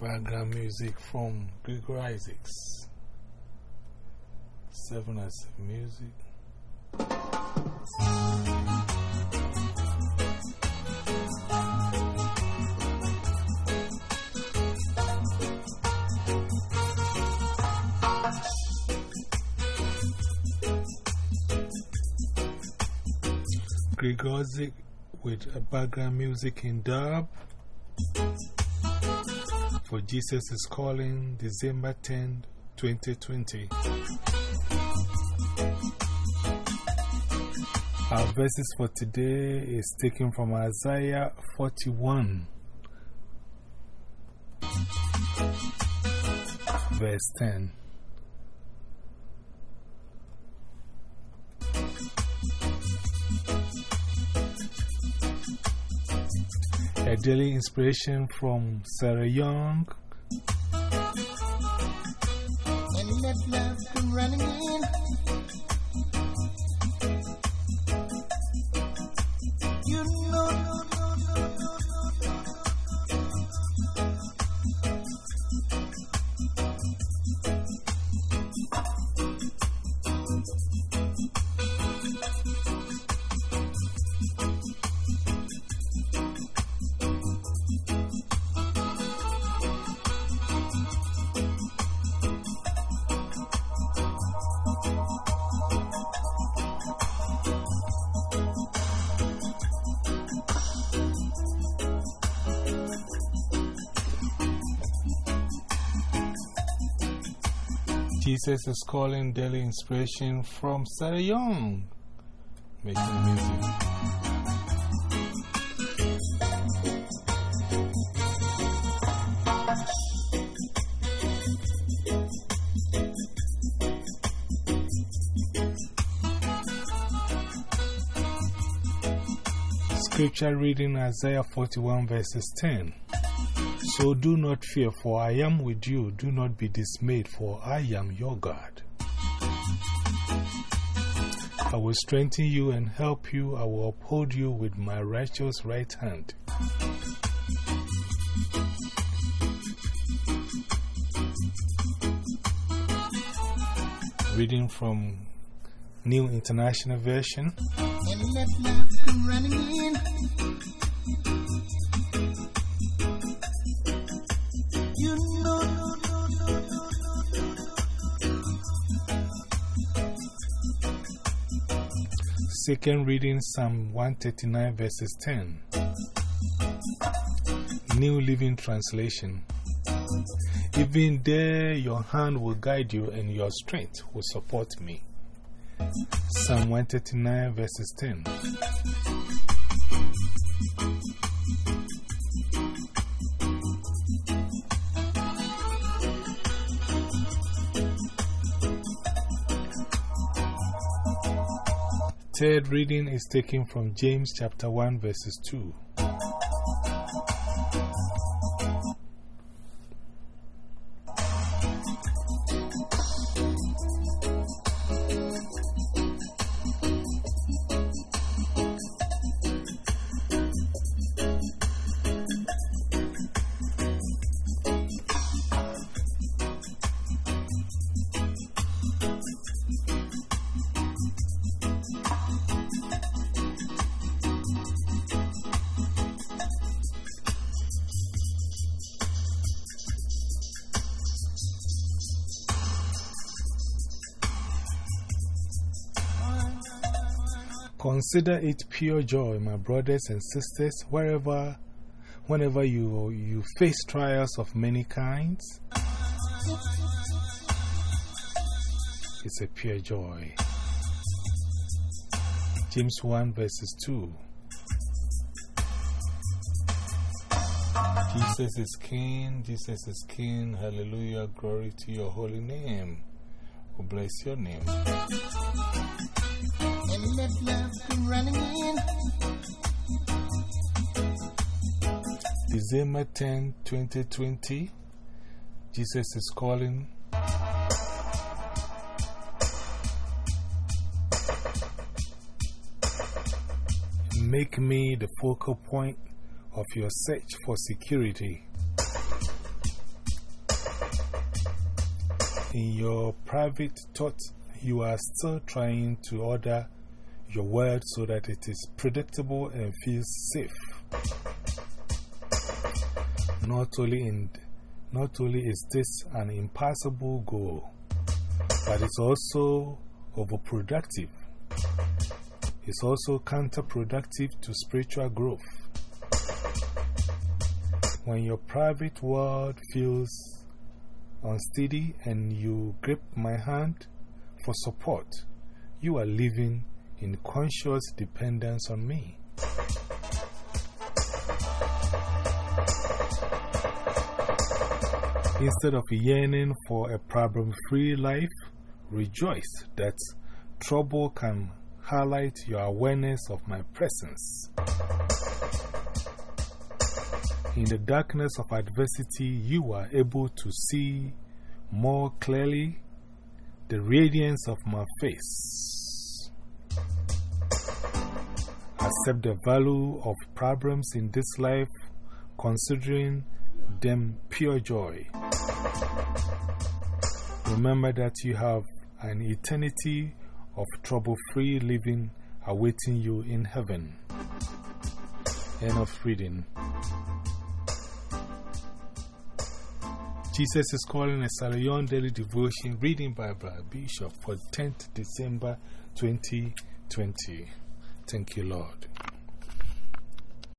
Background music from Gregory Isaacs. Seven as music. Gregor with a background music in dub for Jesus is Calling, December 10, 2020. Our verses for today is taken from Isaiah 41, verse 10. A daily inspiration from Sarah Young. And let love come running in. Jesus is Calling Daily Inspiration from Sarah Young. Making music. Scripture reading Isaiah 41 verses 10. So do not fear, for I am with you. Do not be dismayed, for I am your God. I will strengthen you and help you. I will uphold you with my righteous right hand. Reading from New International Version. Second reading Psalm 139 verses 10. New Living Translation. Even there your hand will guide you and your strength will support me. Psalm 139 verses 10. Third reading is taken from James chapter 1 verses 2. Consider it pure joy, my brothers and sisters, wherever, whenever you, you face trials of many kinds. It's a pure joy. James 1 verses 2. Jesus is King, Jesus is King. Hallelujah. Glory to your holy name. We bless your name. December 10, 2020. Jesus is calling. Make me the focal point of your search for security. In your private thought, you are still trying to order your word so that it is predictable and feels safe. Not only, in, not only is this an impossible goal, but it's also overproductive. It's also counterproductive to spiritual growth. When your private world feels unsteady and you grip my hand for support, you are living in conscious dependence on me. Instead of yearning for a problem free life, rejoice that trouble can highlight your awareness of my presence. In the darkness of adversity, you are able to see more clearly the radiance of my face. Accept the value of problems in this life, considering them pure joy. Remember that you have an eternity of trouble free living awaiting you in heaven. End of reading. Jesus is calling a Sarah Young daily devotion reading by Brother Bishop for 10th December 2020. Thank you, Lord.